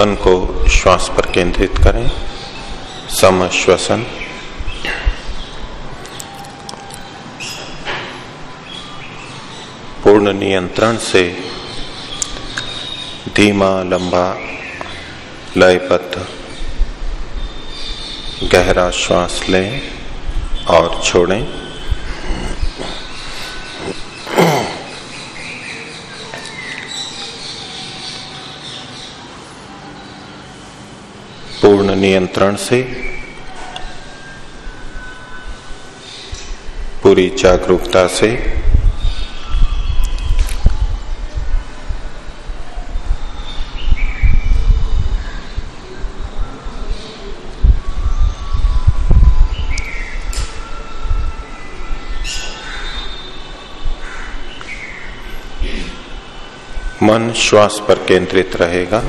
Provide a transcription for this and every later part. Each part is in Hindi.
मन को श्वास पर केंद्रित करें। सम श्वसन पूर्ण नियंत्रण से धीमा, लंबा, लयबद्ध, गहरा श्वास लें और छोड़ें पूर्ण नियंत्रण से पूरी जागरूकता से मन श्वास पर केंद्रित रहेगा।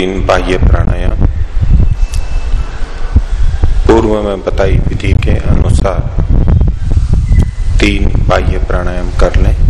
तीन बाह्य प्राणायाम। पूर्व में बताई विधि के अनुसार तीन बाह्य प्राणायाम कर लें।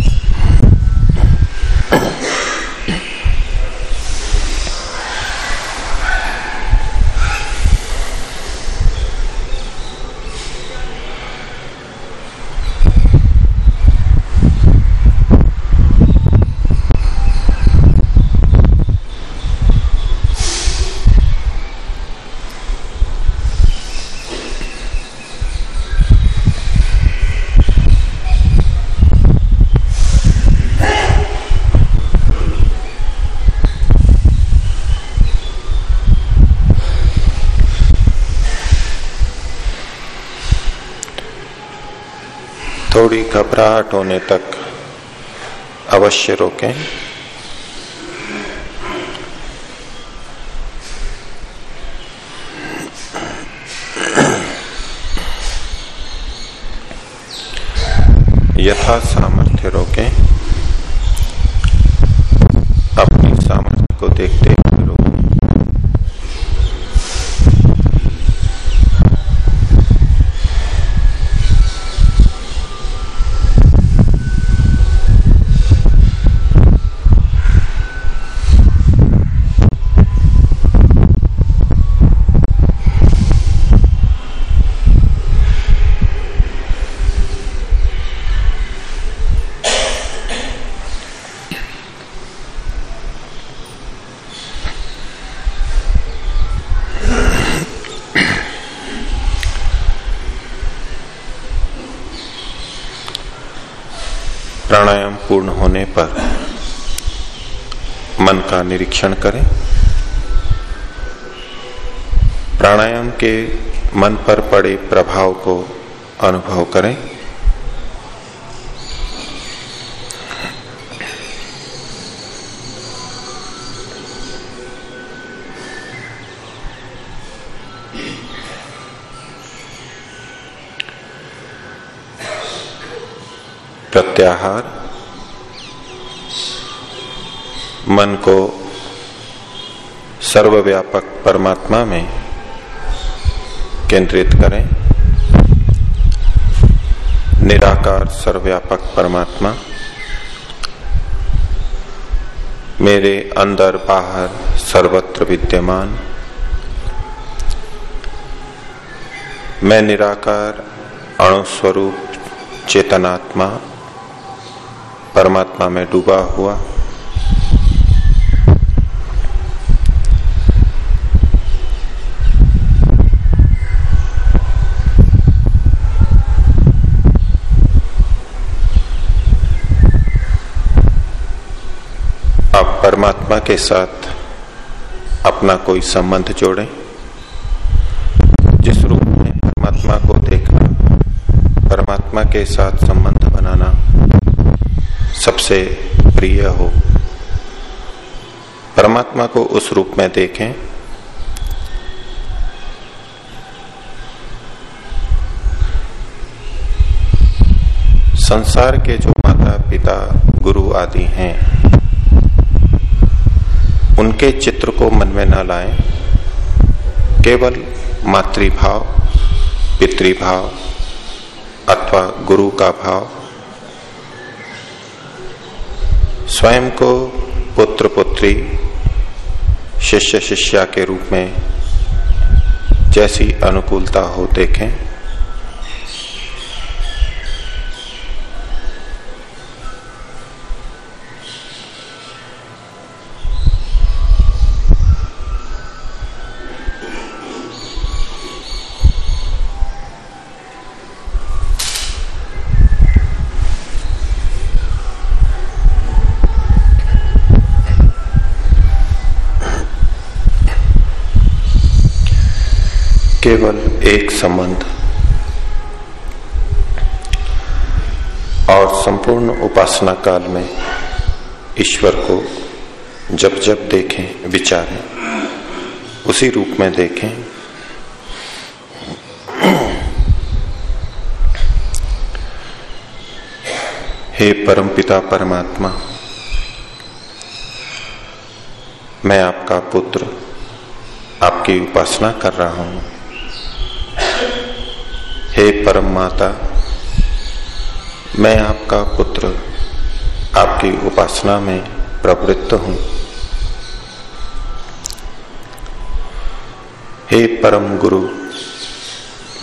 थोड़ी घबराहट होने तक अवश्य रोकें। यथा सामर्थ्य रोकें अपनी सामर्थ्य को देखते प्राणायाम पूर्ण होने पर मन का निरीक्षण करें। प्राणायाम के मन पर पड़े प्रभाव को अनुभव करें। प्रत्याहार। मन को सर्वव्यापक परमात्मा में केंद्रित करें। निराकार सर्वव्यापक परमात्मा। मेरे अंदर बाहर सर्वत्र विद्यमान। मैं निराकार, अणुस्वरूप, चेतनात्मा, परमात्मा में डूबा हुआ आप परमात्मा के साथ अपना कोई संबंध जोड़ें। जिस रूप में परमात्मा को देखना, परमात्मा के साथ संबंध बनाना सबसे प्रिय हो। परमात्मा को उस रूप में देखें। संसार के जो माता पिता गुरु आदि हैं उनके चित्र को मन में न लाएँ। केवल मातृभाव, पितृभाव अथवा गुरु का भाव। स्वयं को पुत्र पुत्री शिष्य शिष्या के रूप में जैसी अनुकूलता हो देखें। एक संबंध और संपूर्ण उपासना काल में ईश्वर को जब जब देखें, विचारें, उसी रूप में देखें। हे परमपिता परमात्मा, मैं आपका पुत्र, आपकी उपासना कर रहा हूँ। हे परम माता मैं आपका पुत्र, आपकी उपासना में प्रवृत्त हूँ। हे परम गुरु,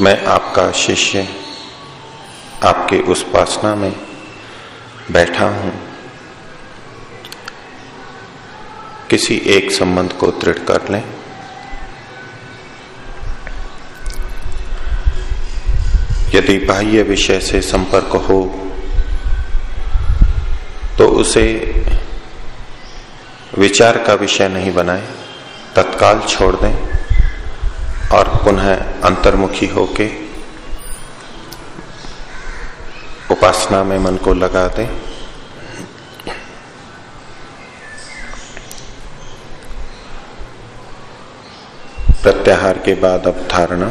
मैं आपका शिष्य, आपकी उपासना में बैठा हूँ। किसी एक संबंध को दृढ़ कर लें। यदि बाह्य विषय से संपर्क हो तो उसे विचार का विषय नहीं बनाए। तत्काल छोड़ दें और पुनः अंतर्मुखी होके उपासना में मन को लगा दें। प्रत्याहार के बाद अब धारणा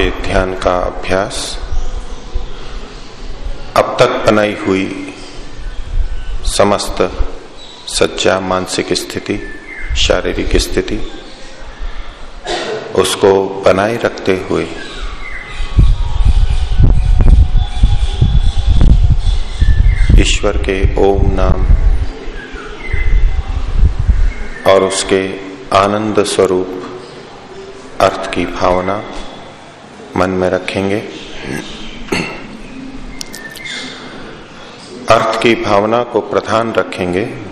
आगे ध्यान का अभ्यास अब तक बनाई हुई समस्त सच्चा मानसिक स्थिति, शारीरिक स्थिति, उसको बनाए रखते हुए ईश्वर के ओम नाम और उसके आनंद स्वरूप अर्थ की भावना मन में रखेंगे। अर्थ की भावना को प्रधान रखेंगे।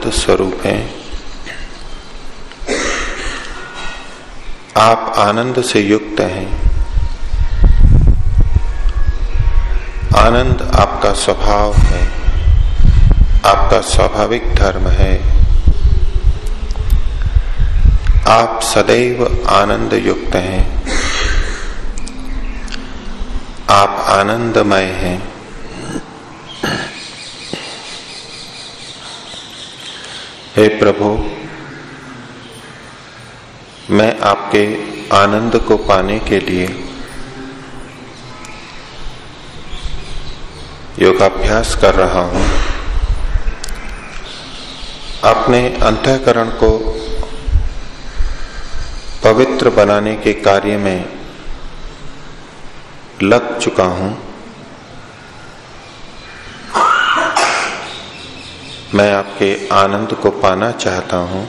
आनंद स्वरूप हैं। आप आनंद से युक्त हैं। आनंद आपका स्वभाव है। आपका स्वाभाविक धर्म है। आप सदैव आनंद युक्त हैं। आप आनंदमय हैं। हे प्रभु, मैं आपके आनंद को पाने के लिए योगाभ्यास कर रहा हूँ। अपने अंतकरण को पवित्र बनाने के कार्य में लग चुका हूँ। मैं आपके आनंद को पाना चाहता हूँ।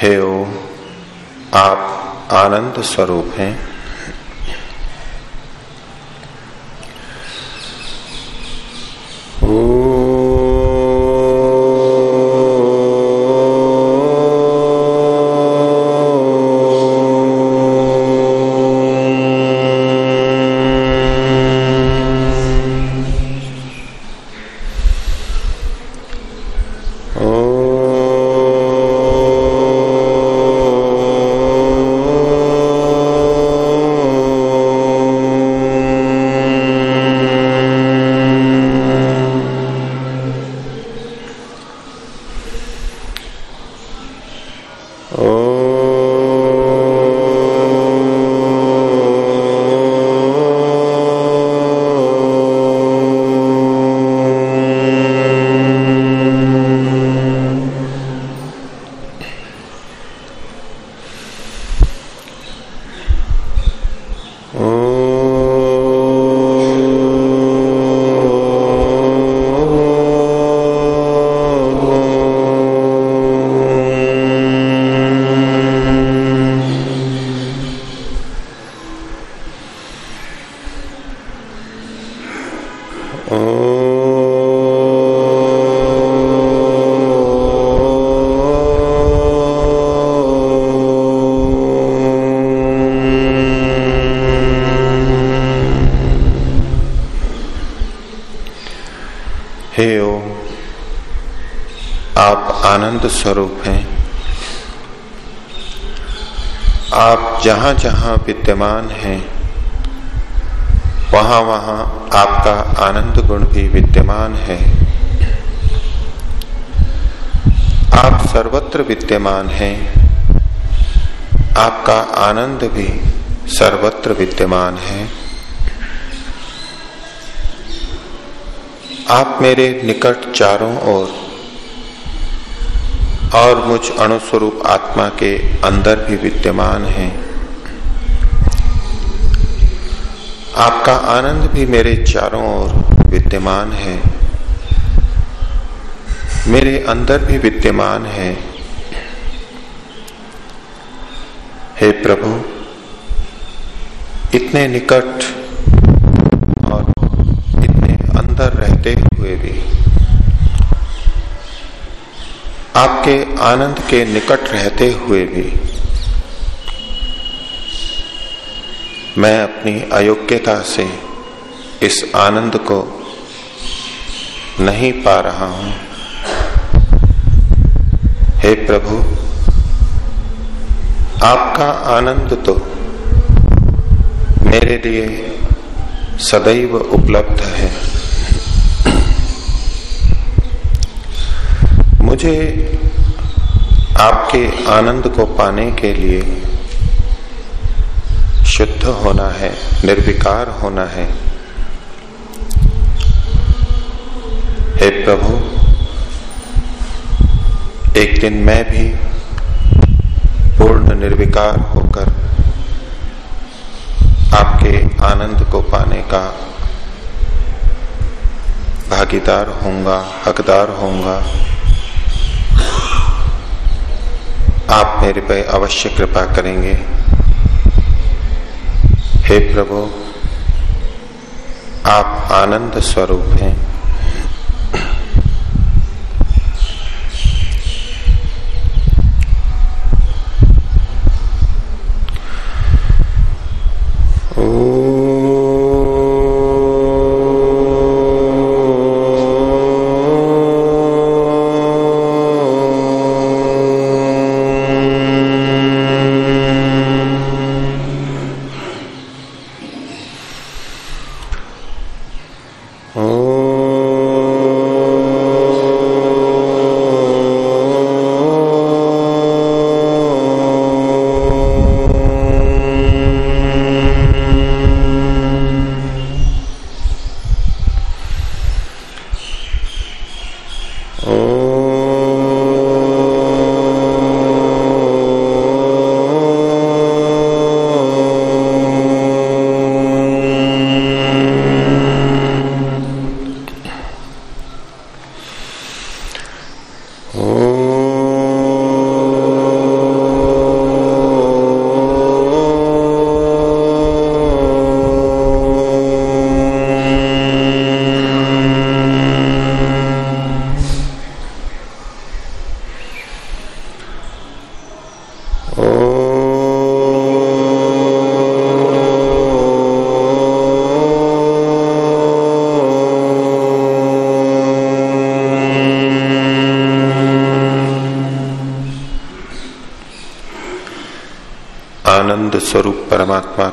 हे ओ आप आनंद स्वरूप हैं। आनंद स्वरूप हैं। आप जहाँ जहाँ विद्यमान हैं, वहाँ वहाँ आपका आनंद गुण भी विद्यमान है। आप सर्वत्र विद्यमान हैं, आपका आनंद भी सर्वत्र विद्यमान है। आप मेरे निकट चारों ओर और मुझ अणुस्वरूप आत्मा के अंदर भी विद्यमान है। आपका आनंद भी मेरे चारों ओर विद्यमान है। मेरे अंदर भी विद्यमान है। हे प्रभु, इतने निकट और इतने अंदर रहते हुए भी आपके आनंद के निकट रहते हुए भी। मैं अपनी अयोग्यता से इस आनंद को नहीं पा रहा हूँ। हे प्रभु, आपका आनंद तो मेरे लिए सदैव उपलब्ध है। मुझे आपके आनंद को पाने के लिए शुद्ध होना है, निर्विकार होना है। हे प्रभु, एक दिन मैं भी पूर्ण निर्विकार होकर आपके आनंद को पाने का भागीदार होऊँगा, हकदार होऊँगा। आप मेरे पर अवश्य कृपा करेंगे। हे प्रभु आप आनंद स्वरूप हैं।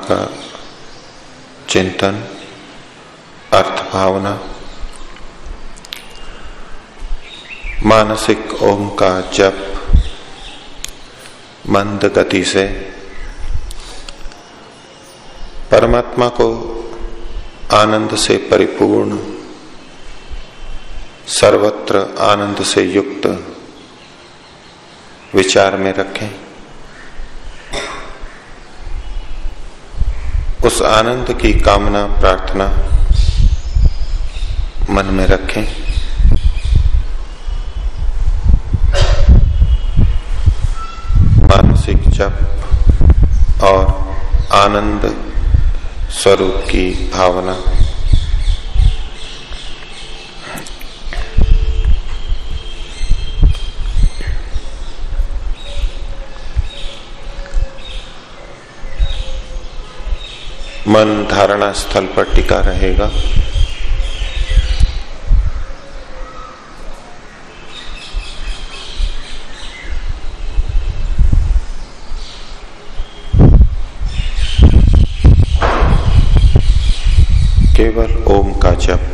का चिंतन, अर्थ भावना, मानसिक ओम का जप, मंद गति से परमात्मा को आनंद से परिपूर्ण, सर्वत्र आनंद से युक्त विचार में रखें। उस आनंद की कामना, प्रार्थना मन में रखें। मानसिक जप और आनंद स्वरूप की भावना। मन धारणा स्थल पर टिका रहेगा। केवल ओम का जप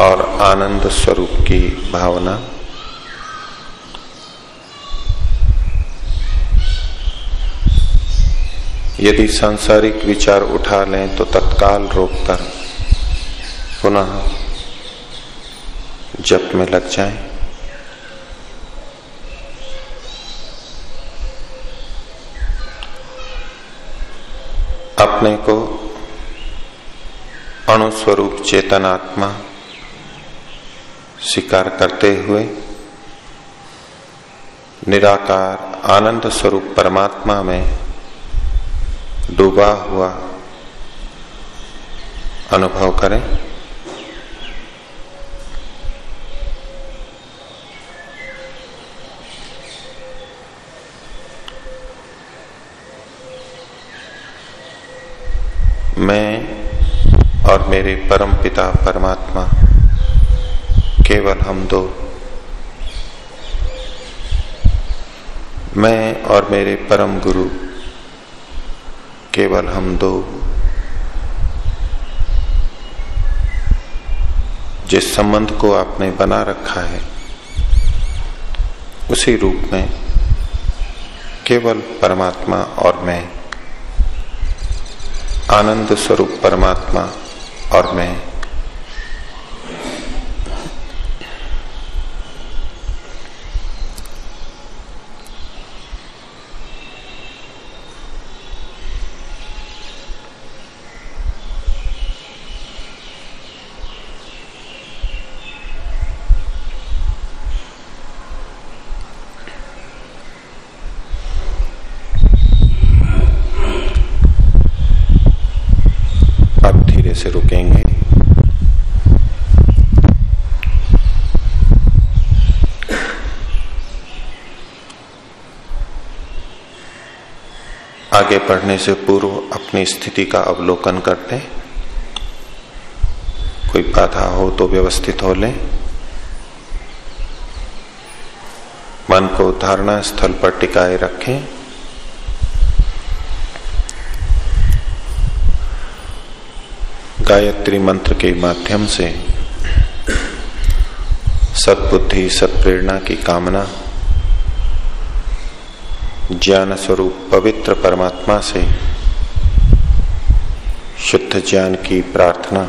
और आनंद स्वरूप की भावना यदि सांसारिक विचार उठा लें तो तत्काल रोककर पुनः जप में लग जाएँ। अपने को अणुस्वरूप चेतनात्मा स्वीकार करते हुए निराकार आनंद स्वरूप परमात्मा में डूबा हुआ अनुभव करें। मैं और मेरे परम पिता परमात्मा, केवल हम दो। मैं और मेरे परम गुरु केवल हम दो। जिस संबंध को आपने बना रखा है, उसी रूप में केवल परमात्मा और मैं। आनंद स्वरूप परमात्मा और मैं से रुकेंगे बढ़ने से पूर्व अपनी स्थिति का अवलोकन करते कोई बाधा हो तो व्यवस्थित हो लें। मन को धारणा स्थल पर टिकाए रखें। गायत्री मंत्र के माध्यम से सदबुद्धि, सत्प्रेरणा की कामना ज्ञान स्वरूप पवित्र परमात्मा से शुद्ध ज्ञान की प्रार्थना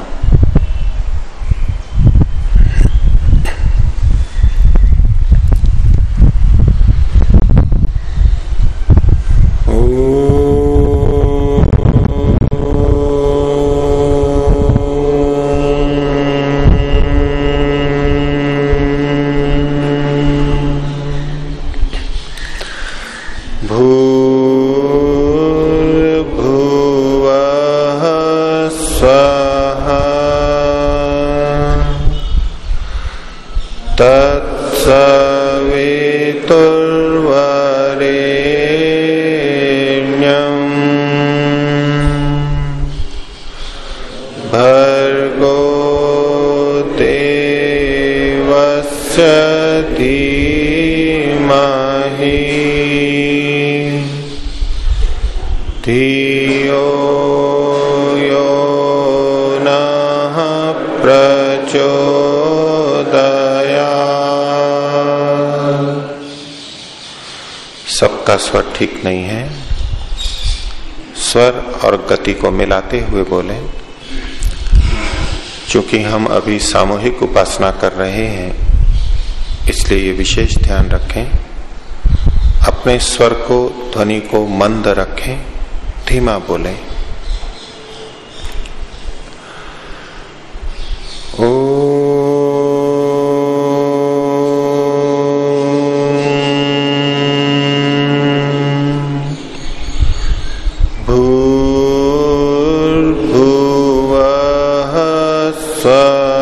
ठीक नहीं है। स्वर और गति को मिलाते हुए बोले क्योंकि हम अभी सामूहिक उपासना कर रहे हैं, इसलिए ये विशेष ध्यान रखें। अपने स्वर को, ध्वनि को मंद रखें, धीमा बोलें। गायत्री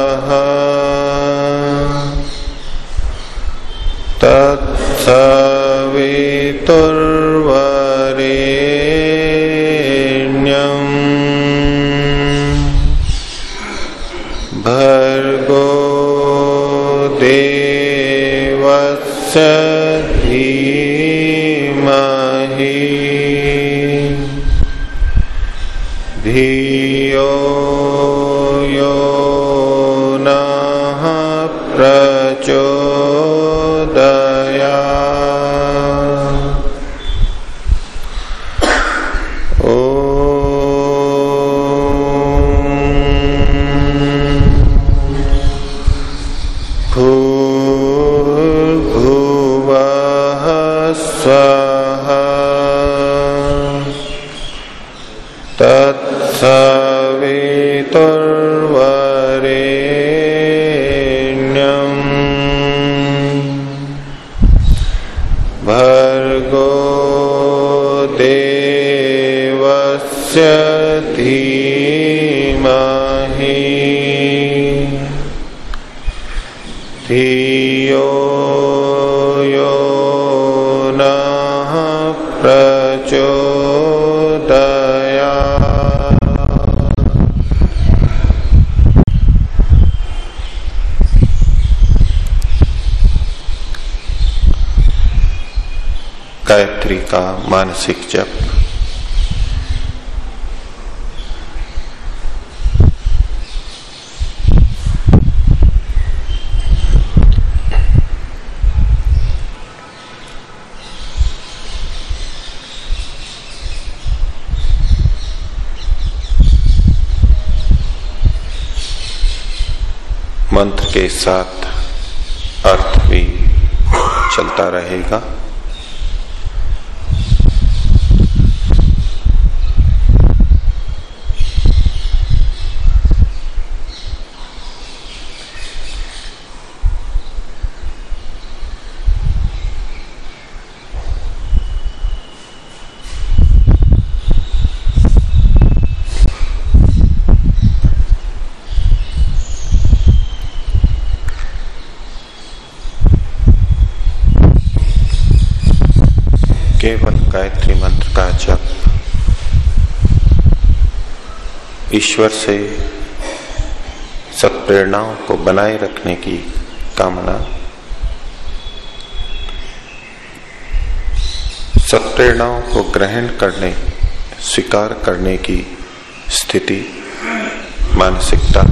मंत्र के साथ अर्थ भी चलता रहेगा केवल गायत्री मंत्र का जप ईश्वर से सत्प्रेरणाओं को बनाए रखने की कामना। सत्प्रेरणाओं को ग्रहण करने, स्वीकार करने की स्थिति, मानसिकता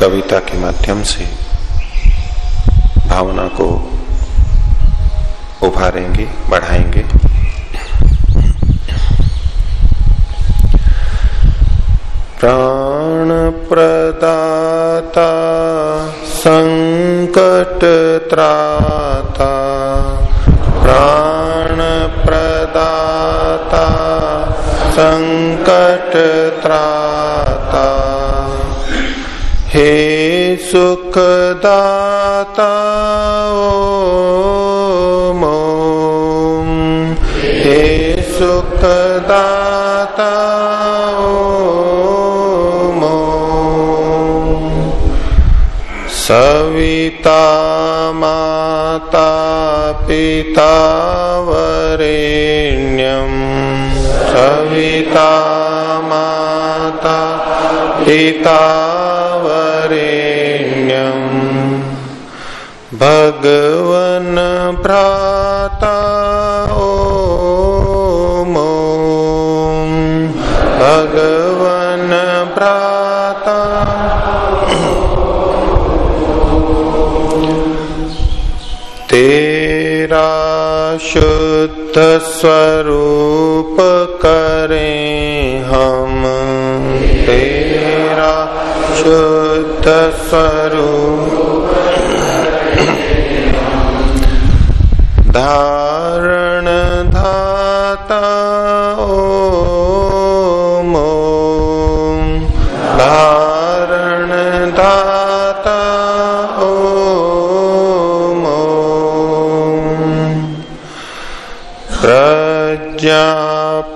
कविता के माध्यम से भावना को उभारेंगे बढ़ाएँगे। प्राण प्रदाता संकट त्राता प्राण प्रदाता संकट त्राता हे सुखदाता सविता माता पिता वरेण्यम सविता माता पिता वरेण्यम भगवन भ्राता शुद्ध स्वरूप करें हम। तेरा शुद्ध स्वरूप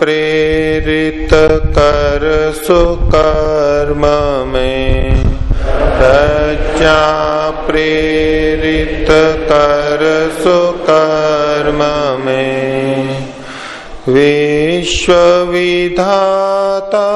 प्रेरित कर सुकर्म में। रज्जा प्रेरित कर सुकर्म में। विश्व विधाता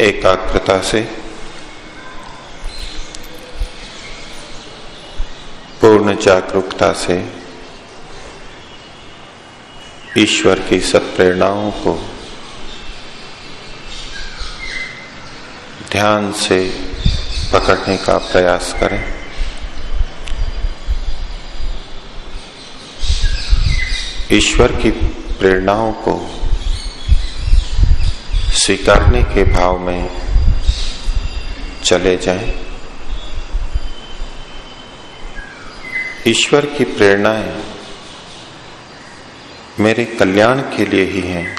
एकाग्रता से, पूर्ण जागरूकता से, ईश्वर की सब प्रेरणाओं को ध्यान से पकड़ने का प्रयास करें। ईश्वर की प्रेरणाओं को स्वीकारने के भाव में चले जाएँ। ईश्वर की प्रेरणाएँ मेरे कल्याण के लिए ही हैं।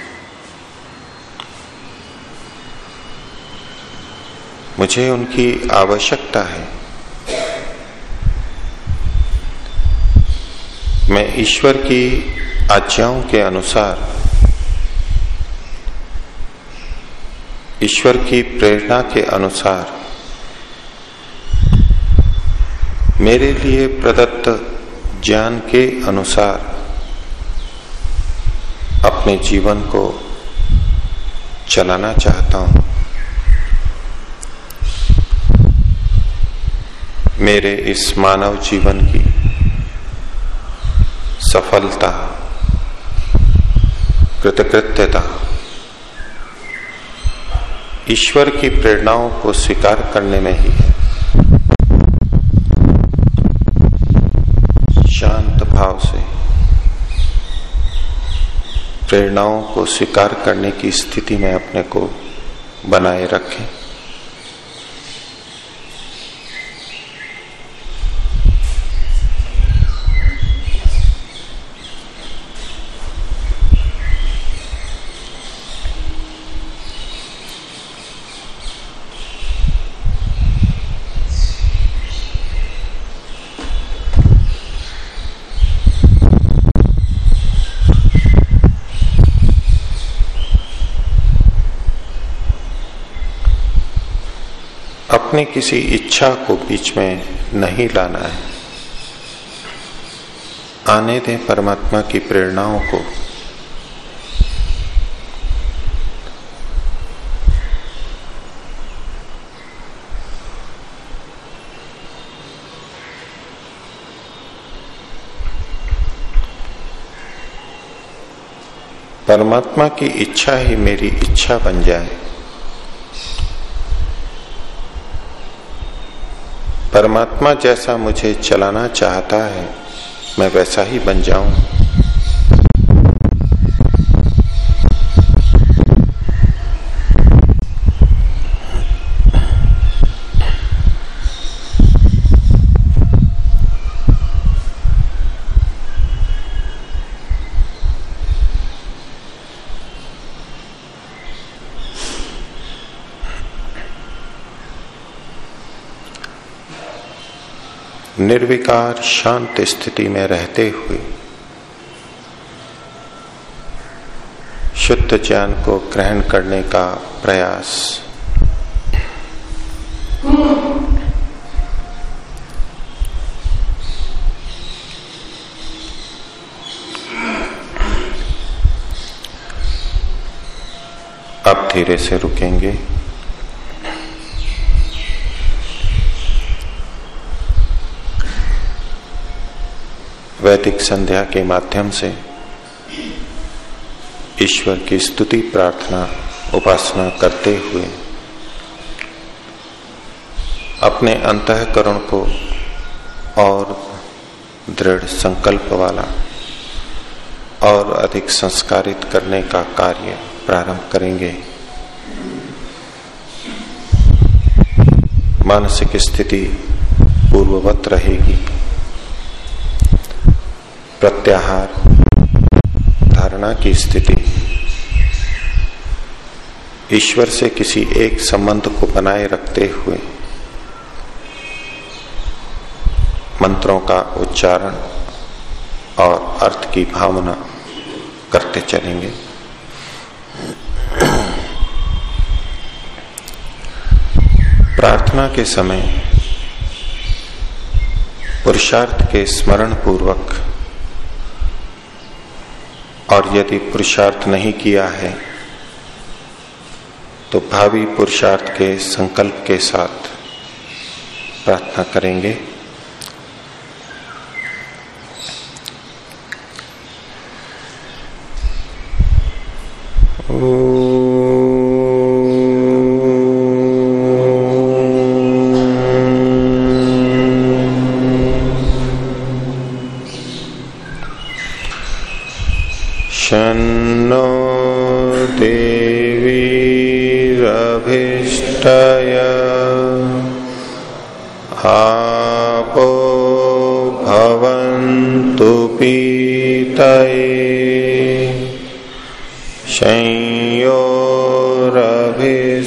मुझे उनकी आवश्यकता है। मैं ईश्वर की आज्ञाओं के अनुसार ईश्वर की प्रेरणा के अनुसार। मेरे लिए प्रदत्त ज्ञान के अनुसार अपने जीवन को चलाना चाहता हूँ। मेरे इस मानव जीवन की सफलता, कृतकृत्यता ईश्वर की प्रेरणाओं को स्वीकार करने में ही है। शांत भाव से प्रेरणाओं को स्वीकार करने की स्थिति में अपने को बनाए रखें। अपनी किसी इच्छा को बीच में नहीं लाना है। आने दें परमात्मा की प्रेरणाओं को। परमात्मा की इच्छा ही मेरी इच्छा बन जाए। परमात्मा जैसा मुझे चलाना चाहता है मैं वैसा ही बन जाऊँ। निर्विकार शांत स्थिति में रहते हुए शुद्ध ज्ञान को ग्रहण करने का प्रयास। अब धीरे से रुकेंगे। वैदिक संध्या के माध्यम से ईश्वर की स्तुति, प्रार्थना, उपासना करते हुए अपने अंतकरण को और दृढ़ संकल्प वाला और अधिक संस्कारित करने का कार्य प्रारंभ करेंगे। मानसिक स्थिति पूर्ववत रहेगी। प्रत्याहार, धारणा की स्थिति। ईश्वर से किसी एक संबंध को बनाए रखते हुए मंत्रों का उच्चारण और अर्थ की भावना करते चलेंगे। प्रार्थना के समय पुरुषार्थ के स्मरण पूर्वक और यदि पुरुषार्थ नहीं किया है तो भावी पुरुषार्थ के संकल्प के साथ प्रार्थना करेंगे। ओ नाभि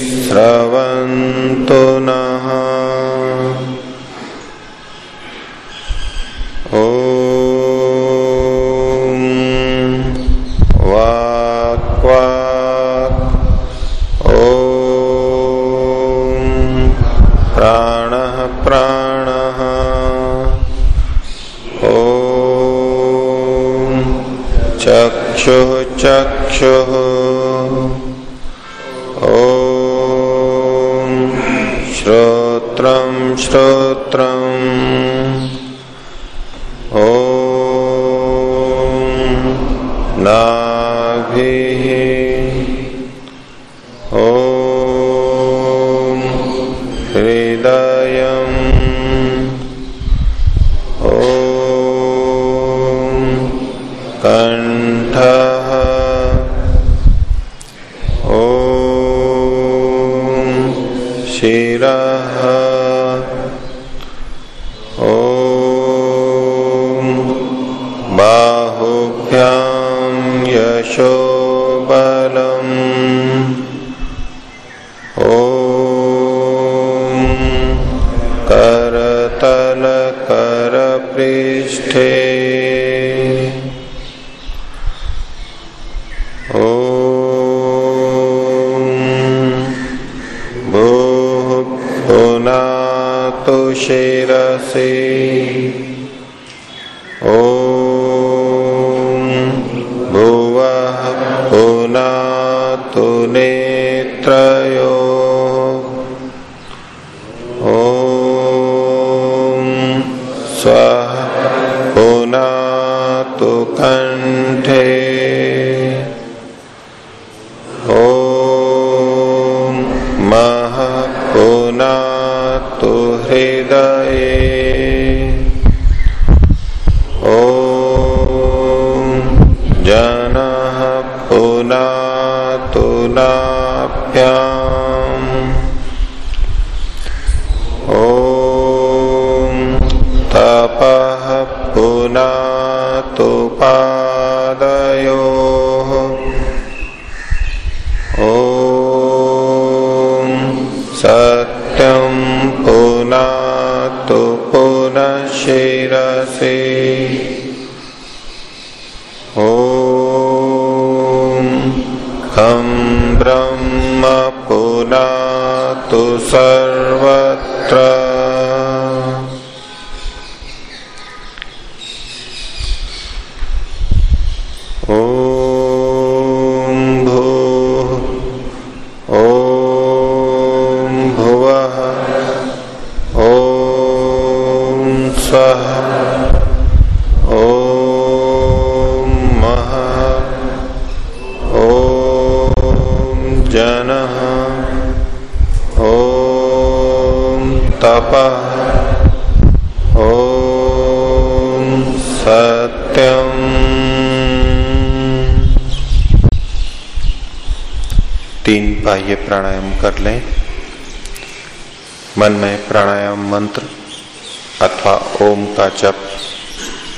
जप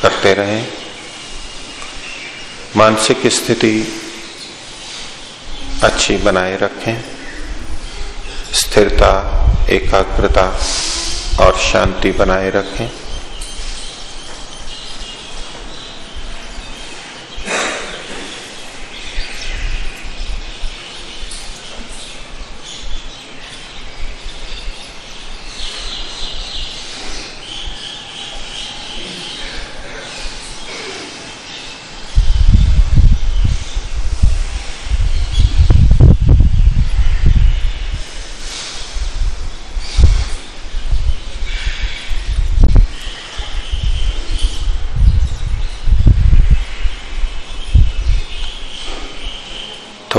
करते रहें। मानसिक स्थिति अच्छी बनाए रखें। स्थिरता एकाग्रता और शांति बनाए रखें।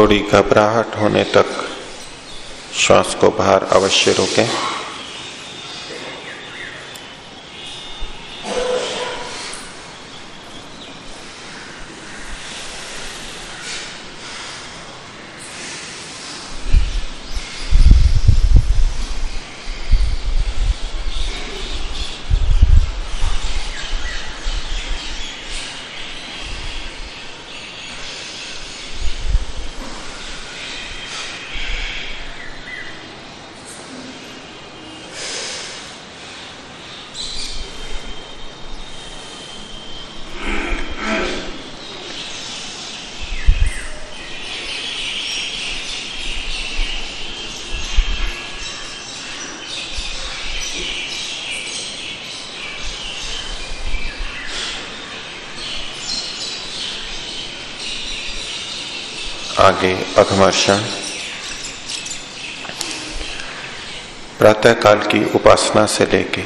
थोड़ी घबराहट होने तक श्वास को बाहर अवश्य रोकें। आगे अघमर्षण। प्रातः काल की उपासना से लेके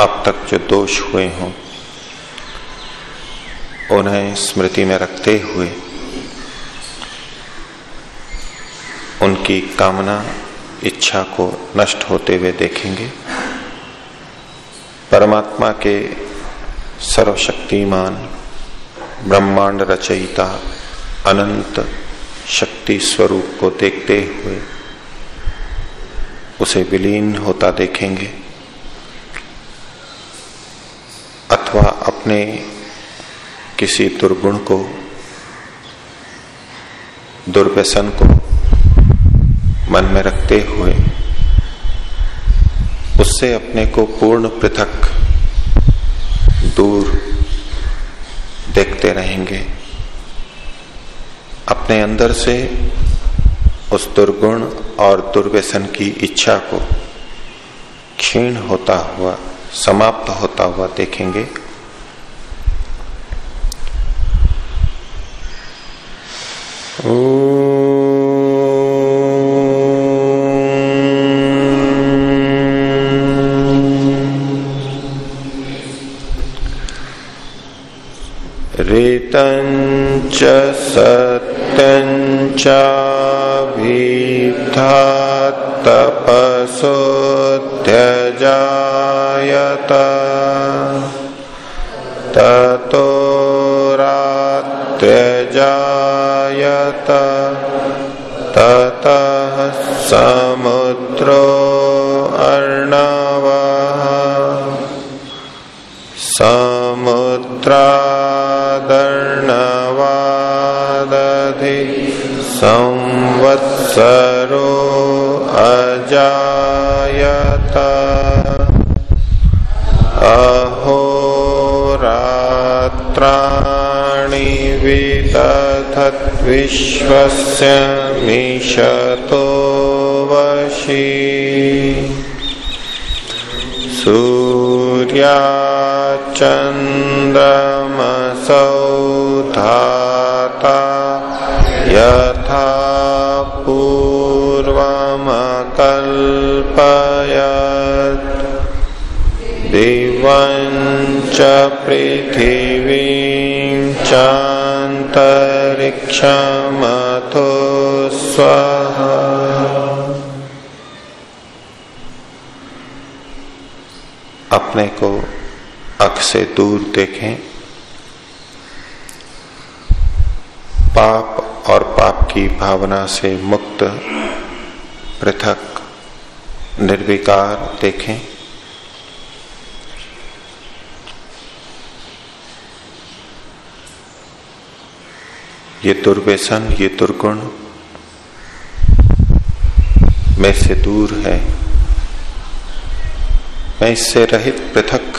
अब तक जो दोष हुए हों, उन्हें स्मृति में रखते हुए उनकी कामना, इच्छा को नष्ट होते हुए देखेंगे। परमात्मा के सर्वशक्तिमान ब्रह्मांड रचयिता अनंत शक्ति स्वरूप को देखते हुए उसे विलीन होता देखेंगे अथवा अपने किसी दुर्गुण को, दुर्व्यसन को मन में रखते हुए उससे अपने को पूर्ण पृथक दूर देखते रहेंगे। अपने अंदर से उस दुर्गुण और दुर्व्यसन की इच्छा को क्षीण होता हुआ, समाप्त होता हुआ देखेंगे। ओ अहोरात्राणि विदधद्विश्वस्य मिषतो वशी। सूर्याचन्द्रमसौ धाता यथा पूर्वमकल्पयत्। दिवञ्च पृथिवीं चान्तरिक्षमथो स्वः अपने को अख से दूर देखें। पाप और पाप की भावना से मुक्त, पृथक, निर्विकार देखें। ये दुर्व्यसन ये दुर्गुण में से दूर है। मैं इससे रहित पृथक,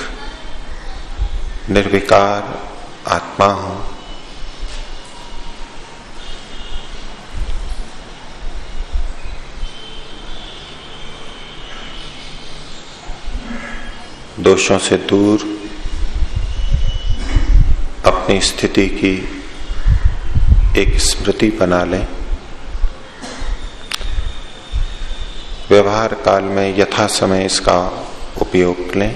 निर्विकार आत्मा हूँ। दोषों से दूर अपनी स्थिति की एक स्मृति बना लें। व्यवहार काल में यथा समय इसका उपयोग लें।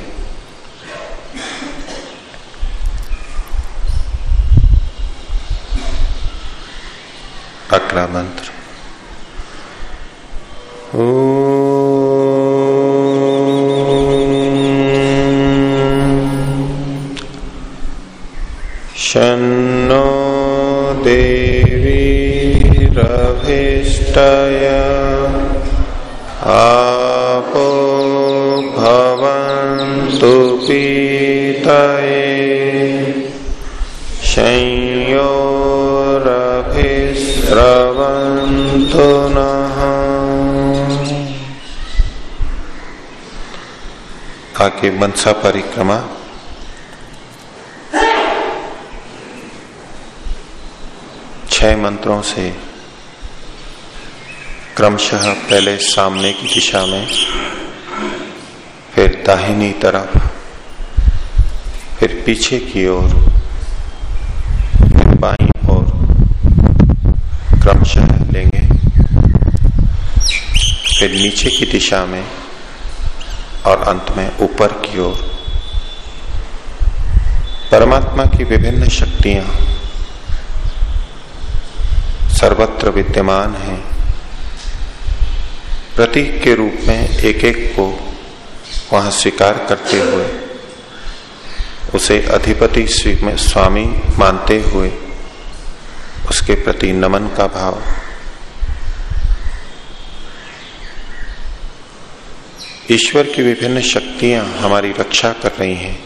अगला मंत्र। शनो रभिष्टय आपो भवन्तु पीतये। संयोरभिस्रवन्तु नः। आगे मनसा परिक्रमा? छह मंत्रों से क्रमशः पहले सामने की दिशा में, फिर दाहिनी तरफ़, फिर पीछे की ओर, फिर बाई ओर। क्रमशः लेंगे। फिर नीचे की दिशा में और अंत में ऊपर की ओर। परमात्मा की विभिन्न शक्तियाँ सर्वत्र विद्यमान हैं। प्रतीक के रूप में एक एक को वहाँ स्वीकार करते हुए, उसे अधिपति में स्वामी मानते हुए उसके प्रति नमन का भाव। ईश्वर की विभिन्न शक्तियाँ हमारी रक्षा कर रही हैं।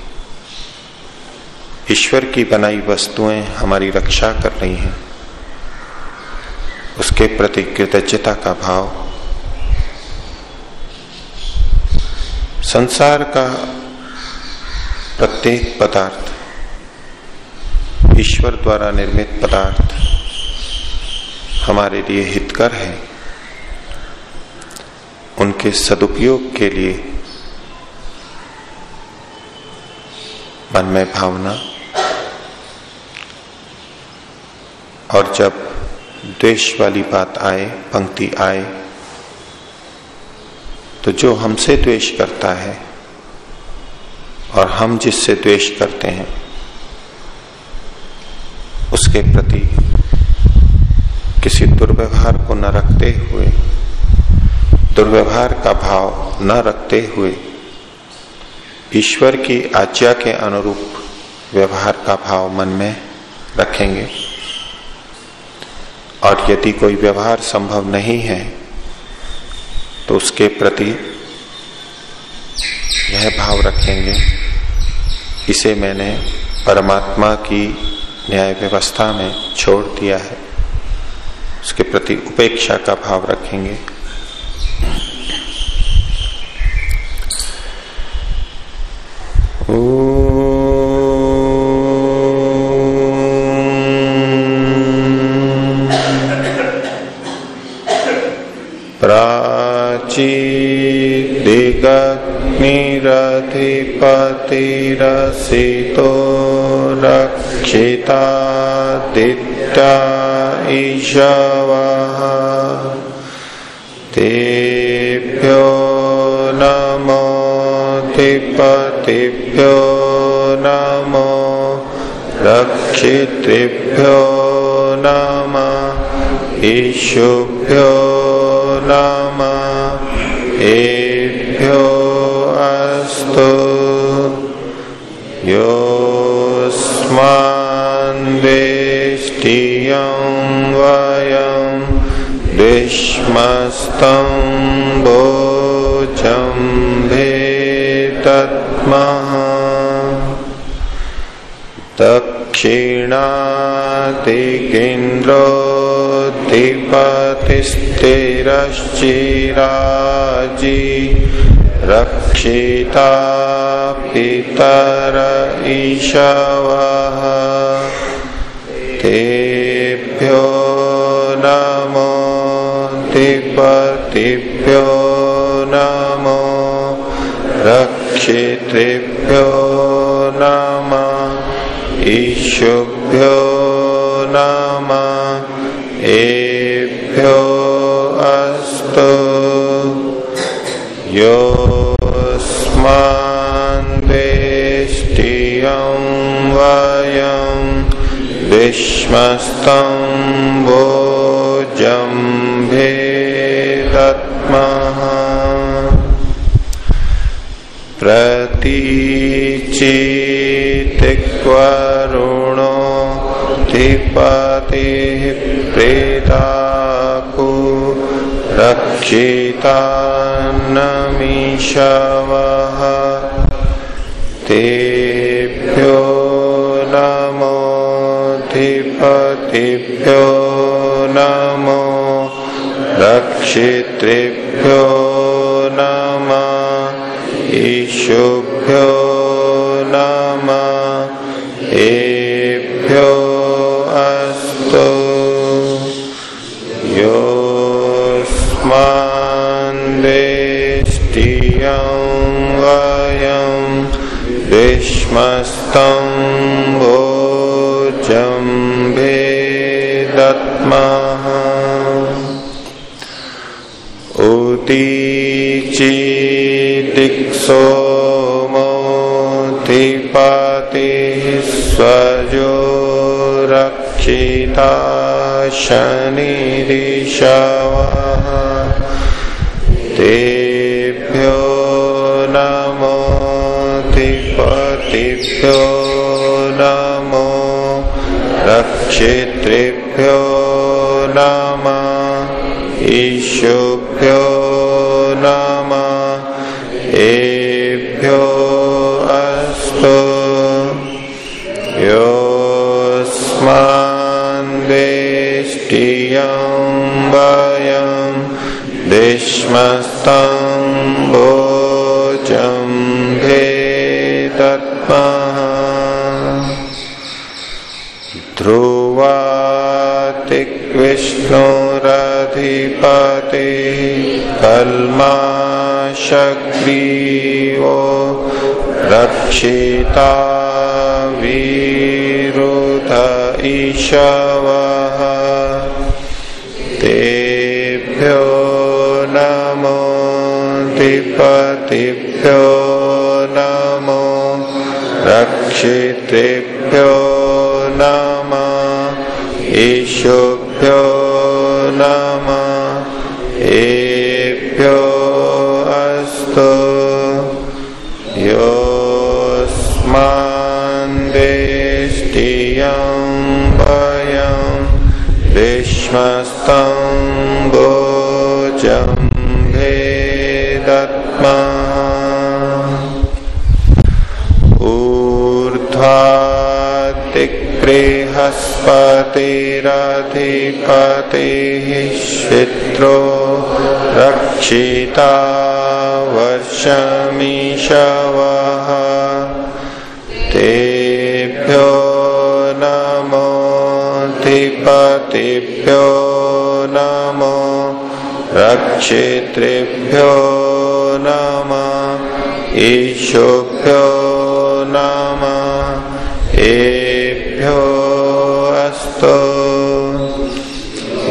ईश्वर की बनाई वस्तुएँ हमारी रक्षा कर रही हैं। उसके प्रति कृतज्ञता का भाव संसार का प्रत्येक पदार्थ ईश्वर द्वारा निर्मित पदार्थ हमारे लिए हितकर है। उनके सदुपयोग के लिए मन में भावना और जब द्वेष वाली बात आए, पंक्ति आए तो जो हमसे द्वेष करता है और हम जिससे द्वेष करते हैं, उसके प्रति किसी दुर्व्यवहार को न रखते हुए, दुर्व्यवहार का भाव न रखते हुए, ईश्वर की आज्ञा के अनुरूप व्यवहार का भाव मन में रखेंगे। और यदि कोई व्यवहार संभव नहीं है तो उसके प्रति यह भाव रखेंगे, इसे मैंने परमात्मा की न्याय व्यवस्था में छोड़ दिया है। उसके प्रति उपेक्षा का भाव रखेंगे। प्राचीदिगग्निरधिपतिरसितो रक्षितादित्या ईशवः। तेभ्यो नमोऽधिपतिभ्यो नमो रक्षितृभ्यो नम। ईशुभ्यो नम। एभ्यो अस्तु। योऽस्मान्देष्टियं वयं विश्मस्तं भोजं भेतत्मः दक्षिणातिकेन्द्रोऽधिपतिस्थिरश्चिराजी रक्षिता पितर ईशवः। तेभ्यो नमोऽधिपतिभ्यो नमो रक्षितृभ्यो नमः ईशुभ्यो नम एभ्यो अस्तु। योऽस्मान्देष्टियं विश्मस्तं भोजं भेदत्मः। प्रतीचितिक्वरुणो धिपतिः प्रेताकु रक्षितान्नमीशवः तेभ्यो नमोऽधिपतिभ्यो नमो रक्षितृभ्यो नमः ईशुभ्यो नम एभ्यो अस्तु योऽस्मान्देष्टियं वयं विश्मस्तं भोजं उदीचिदिक्सो मोधिपतिः स्वजो रक्षिता शनिरिषवः तेभ्यो नमोऽधिपतिभ्यो नमो रक्षितृभ्यो नम ईशुभ्यो नम। एभ्यो अस्तु। योऽस्मान् वेष्टियं वयं भेदत्मः। ध्रुवातिक्विष्णुरधिपति कल्माशग्रीवो रक्षिता वीरुध ईशवः तेभ्यो नमोऽधिपतिभ्यो नमो रक्षितेभ्यो नम ईशुभ्यो नम ऊर्ध्वातिगृहस्पतिरधिपतिः श्वित्रो रक्षिता वर्षमीशवः। तेभ्यो नमोऽधिपतिभ्यो नमो रक्षितृभ्यो नम। ईशुभ्यो नम। एभ्यो अस्तु।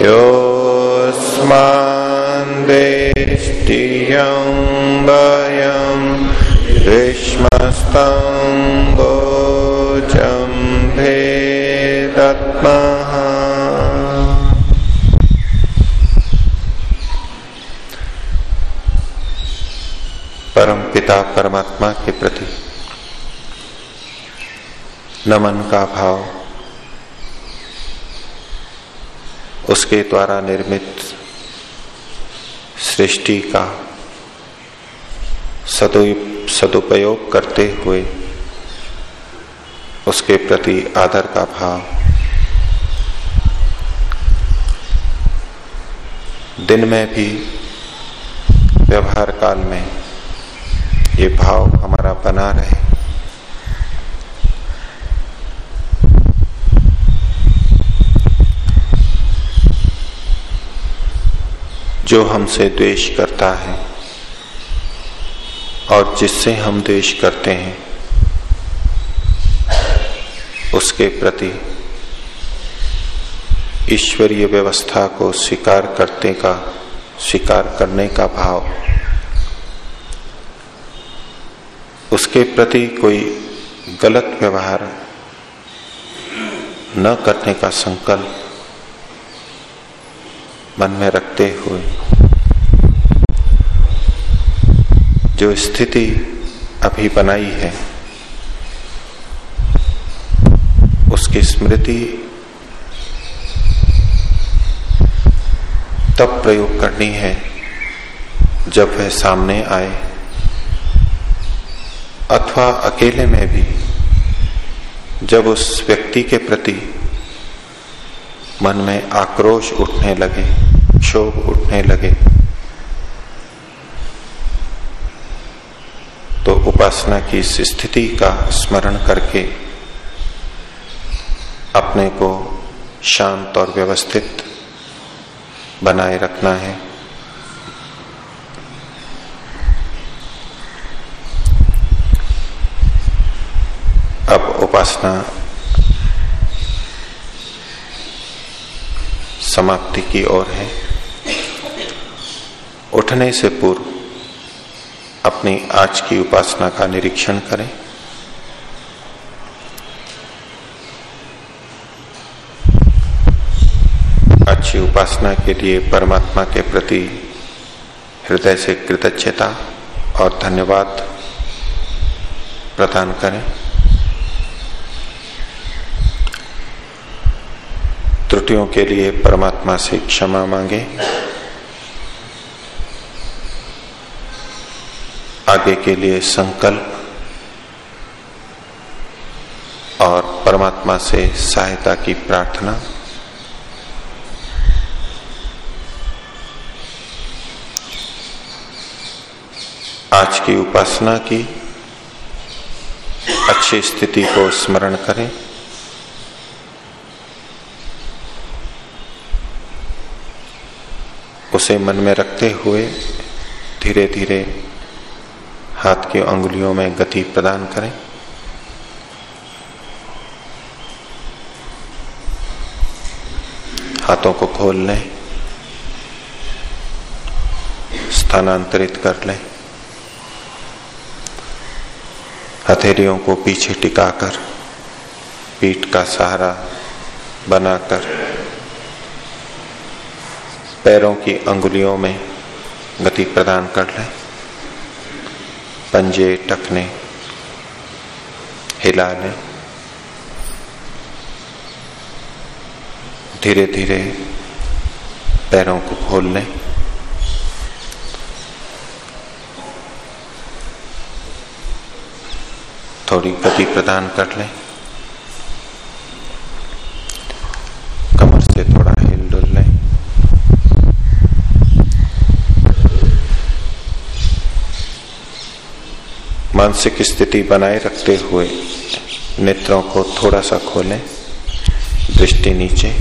योऽस्मान् वेष्टियं वयं भेदत्मः। परम पिता परमात्मा के प्रति नमन का भाव। उसके द्वारा निर्मित सृष्टि का सदुपयोग करते हुए उसके प्रति आदर का भाव। दिन में भी, व्यवहार काल में ये भाव हमारा बना रहे। जो हमसे द्वेष करता है और जिससे हम द्वेष करते हैं, उसके प्रति ईश्वरीय व्यवस्था को स्वीकार करते का, स्वीकार करने का भाव, उसके प्रति कोई गलत व्यवहार न करने का संकल्प मन में रखते हुए। जो स्थिति अभी बनाई है, उसकी स्मृति तब प्रयोग करनी है, जब वह सामने आए। अथवा अकेले में भी, जब उस व्यक्ति के प्रति मन में आक्रोश उठने लगे क्षोभ उठने लगे। तो उपासना की इस स्थिति का स्मरण करके अपने को शांत और व्यवस्थित बनाए रखना है। अब उपासना समाप्ति की ओर है। उठने से पूर्व अपनी आज की उपासना का निरीक्षण करें। अच्छी उपासना के लिए परमात्मा के प्रति हृदय से कृतज्ञता और धन्यवाद प्रदान करें। त्रुटियों के लिए परमात्मा से क्षमा मांगे। आगे के लिए संकल्प और परमात्मा से सहायता की प्रार्थना। आज की उपासना की अच्छी स्थिति को स्मरण करें। उसे मन में रखते हुए धीरे धीरे हाथ की अंगुलियों में गति प्रदान करें। हाथों को खोल लें। स्थानांतरित कर लें। हथेलियों को पीछे टिकाकर, पीठ का सहारा बनाकर पैरों की अंगुलियों में गति प्रदान कर लें। पंजे टकने, हिला लें। धीरे धीरे पैरों को खोल लें। थोड़ी गति प्रदान कर लें कमर से थोड़ा हिल डुल लें मानसिक स्थिति बनाए रखते हुए नेत्रों को थोड़ा सा खोलें, दृष्टि नीचे।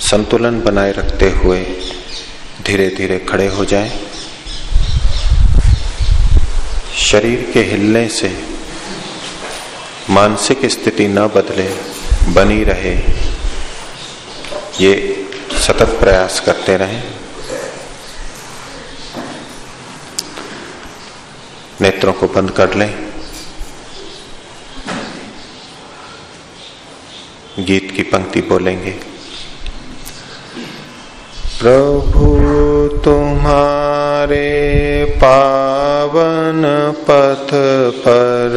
संतुलन बनाए रखते हुए धीरे धीरे खड़े हो जाएँ। शरीर के हिलने से मानसिक स्थिति न बदले, बनी रहे। ये सतत प्रयास करते रहें। नेत्रों को बंद कर लें। गीत की पंक्ति बोलेंगे। प्रभु, तुम्हारे पावन पथ पर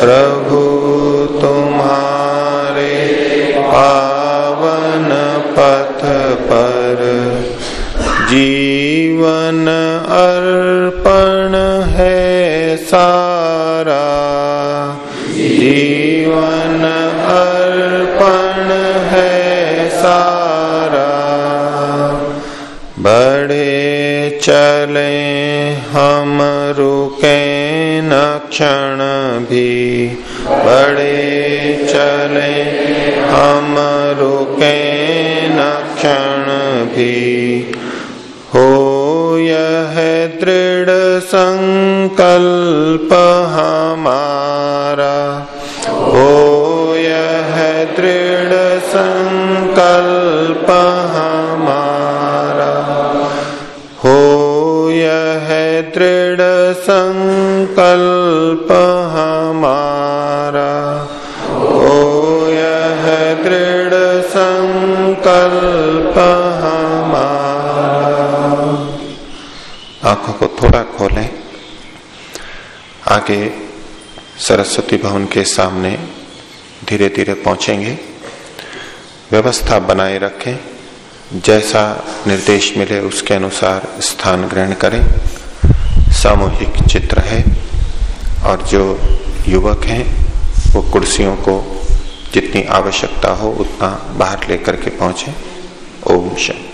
प्रभु, तुम्हारे पावन पथ पर जीवन अर्पण सारा जीवन अर्पण है सारा। बड़े चले हम, रुके न क्षण भी। बड़े चले हम, रुके न क्षण भी। हो यह दृढ़ संकल्प हमारा हो यह दृढ़ संकल्प हमारा हो यह दृढ़ संकल्प हमारा आगे सरस्वती भवन के सामने धीरे धीरे पहुँचेंगे। व्यवस्था बनाए रखें। जैसा निर्देश मिले उसके अनुसार स्थान ग्रहण करें। सामूहिक चित्र है और जो युवक हैं, वो कुर्सियों को जितनी आवश्यकता हो उतना बाहर लेकर के पहुँचे। ओम शांति